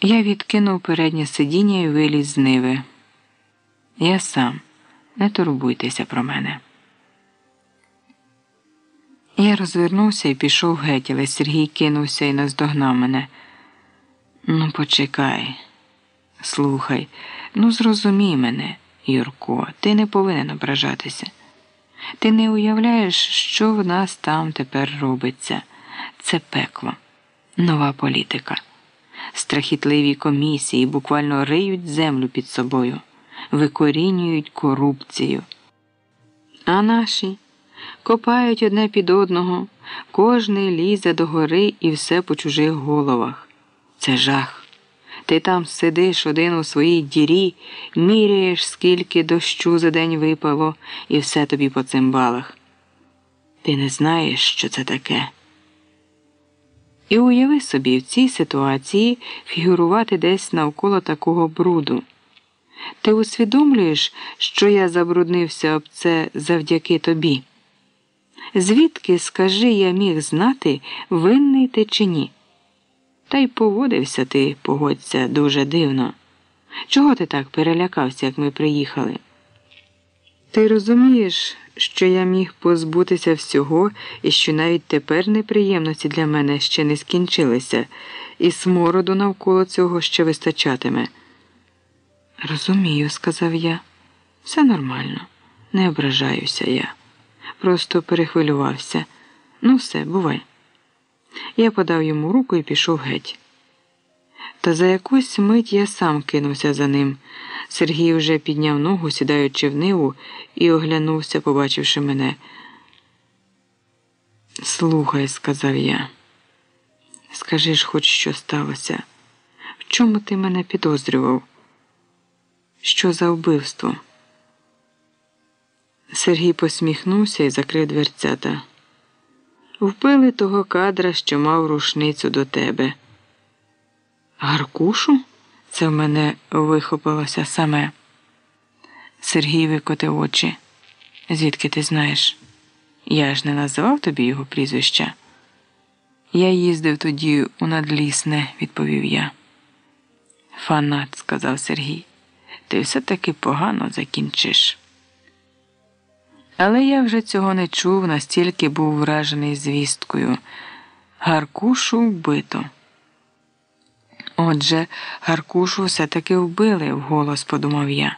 Я відкинув переднє сидіння і виліз з ниви. Я сам, не турбуйтеся про мене. Я розвернувся і пішов геть, але Сергій кинувся і наздогнав мене. Ну, почекай, слухай, ну зрозумій мене, Юрко, ти не повинен ображатися. Ти не уявляєш, що в нас там тепер робиться. Це пекло, нова політика. Страхітливі комісії буквально риють землю під собою, викорінюють корупцію. А наші копають одне під одного, кожний лізе до гори і все по чужих головах. Це жах. Ти там сидиш один у своїй дірі, міряєш, скільки дощу за день випало, і все тобі по цимбалах. Ти не знаєш, що це таке. І уяви собі в цій ситуації фігурувати десь навколо такого бруду. Ти усвідомлюєш, що я забруднився об це завдяки тобі. Звідки, скажи, я міг знати, винний ти чи ні? Та й поводився ти, погодься, дуже дивно. Чого ти так перелякався, як ми приїхали? Ти розумієш, що я міг позбутися всього і що навіть тепер неприємності для мене ще не скінчилися, і смороду навколо цього ще вистачатиме. Розумію, сказав я. Все нормально, не ображаюся я просто перехвилювався. Ну, все, бувай. Я подав йому руку і пішов геть. Та за якусь мить я сам кинувся за ним. Сергій вже підняв ногу, сідаючи в ниву, і оглянувся, побачивши мене. Слухай, сказав я, скажи ж хоч що сталося. В чому ти мене підозрював? Що за вбивство? Сергій посміхнувся і закрив дверцята. Впили того кадра, що мав рушницю до тебе. Гаркушу? Це в мене вихопилося саме. Сергій викотив очі. Звідки ти знаєш? Я ж не називав тобі його прізвища. Я їздив тоді у надлісне, відповів я. Фанат, сказав Сергій, ти все-таки погано закінчиш. Але я вже цього не чув, настільки був вражений звісткою. Гаркушу вбито. Отже, Гаркушу все-таки вбили, вголос подумав я.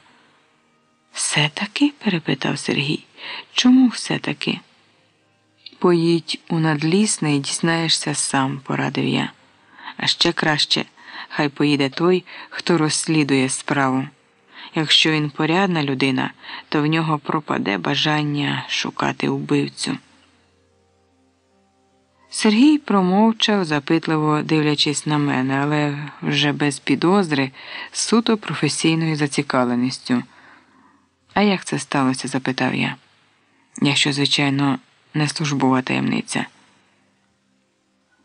Все таки? перепитав Сергій. Чому все таки? Поїдь у надлісне і дізнаєшся сам, порадив я. А ще краще, хай поїде той, хто розслідує справу. Якщо він порядна людина, то в нього пропаде бажання шукати вбивцю. Сергій промовчав, запитливо дивлячись на мене, але вже без підозри, суто професійною зацікавленістю. А як це сталося? запитав я. Якщо, звичайно, не службова таємниця.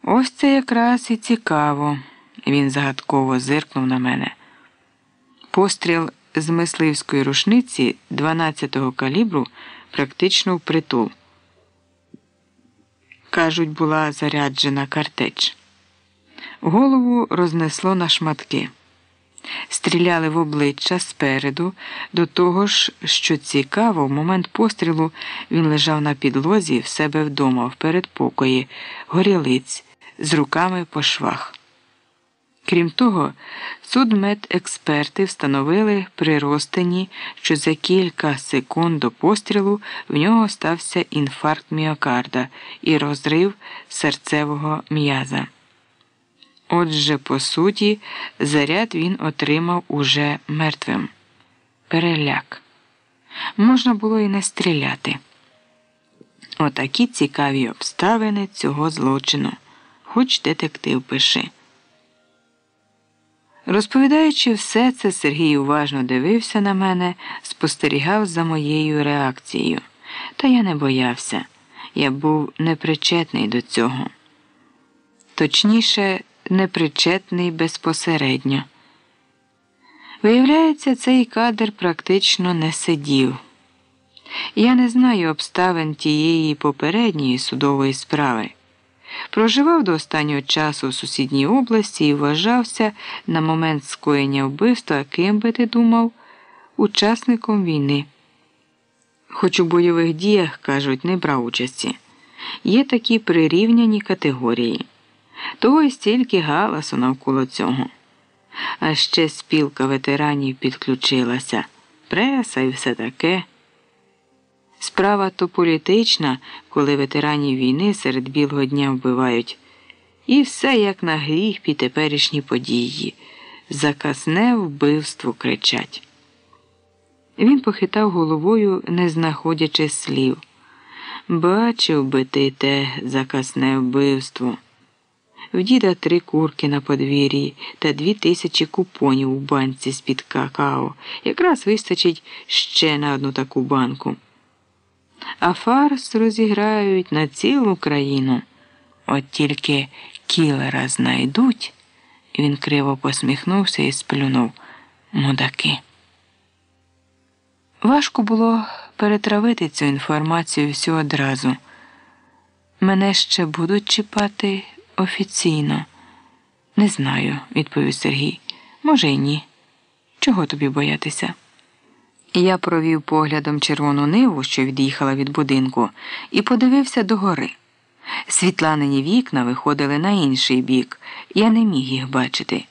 Ось це якраз і цікаво. Він загадково зиркнув на мене. Постріл з мисливської рушниці 12-го калібру практично впритул. Кажуть, була заряджена картеч. Голову рознесло на шматки. Стріляли в обличчя спереду, до того ж, що цікаво, в момент пострілу він лежав на підлозі в себе вдома, в передпокої, горілиць, з руками по швах. Крім того, судмедексперти встановили при розтині, що за кілька секунд до пострілу в нього стався інфаркт міокарда і розрив серцевого м'яза. Отже, по суті, заряд він отримав уже мертвим. Переляк. Можна було і не стріляти. Отакі цікаві обставини цього злочину, хоч детектив пиши. Розповідаючи все це, Сергій уважно дивився на мене, спостерігав за моєю реакцією. Та я не боявся, я був непричетний до цього. Точніше, непричетний безпосередньо. Виявляється, цей кадр практично не сидів. Я не знаю обставин тієї попередньої судової справи. Проживав до останнього часу в сусідній області і вважався на момент скоєння вбивства, ким би ти думав, учасником війни. Хоч у бойових діях, кажуть, не брав участі. Є такі прирівняні категорії. Того й стільки галасу навколо цього. А ще спілка ветеранів підключилася, преса і все таке. Справа то політична, коли ветеранів війни серед білого дня вбивають. І все як на гріх під теперішні події. Заказне вбивство кричать. Він похитав головою, не знаходячи слів. Бачив би ти те заказне вбивство. В діда три курки на подвір'ї та дві тисячі купонів у банці з-під какао. Якраз вистачить ще на одну таку банку а фарс розіграють на цілу країну. От тільки кілера знайдуть, він криво посміхнувся і сплюнув мудаки. Важко було перетравити цю інформацію всю одразу. Мене ще будуть чіпати офіційно. Не знаю, відповів Сергій. Може, й ні. Чого тобі боятися? Я провів поглядом червону ниву, що від'їхала від будинку, і подивився догори. Світланині вікна виходили на інший бік, я не міг їх бачити.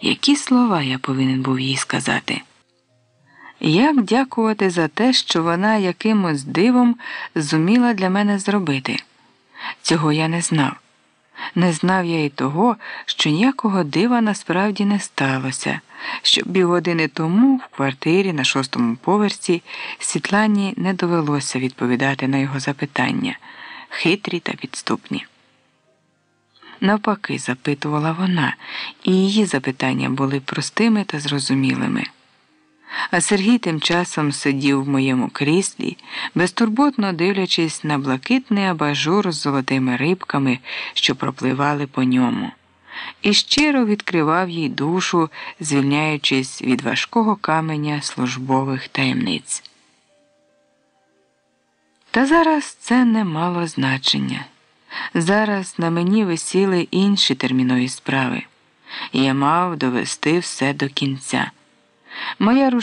Які слова я повинен був їй сказати? Як дякувати за те, що вона якимось дивом зуміла для мене зробити? Цього я не знав. Не знав я і того, що ніякого дива насправді не сталося, що півгодини тому в квартирі на шостому поверсі Світлані не довелося відповідати на його запитання, хитрі та підступні. Навпаки, запитувала вона, і її запитання були простими та зрозумілими. А Сергій тим часом сидів в моєму кріслі, безтурботно дивлячись на блакитний абажур з золотими рибками, що пропливали по ньому, і щиро відкривав їй душу, звільняючись від важкого каменя службових таємниць. Та зараз це не мало значення. Зараз на мені висіли інші термінові справи, я мав довести все до кінця. Моя руш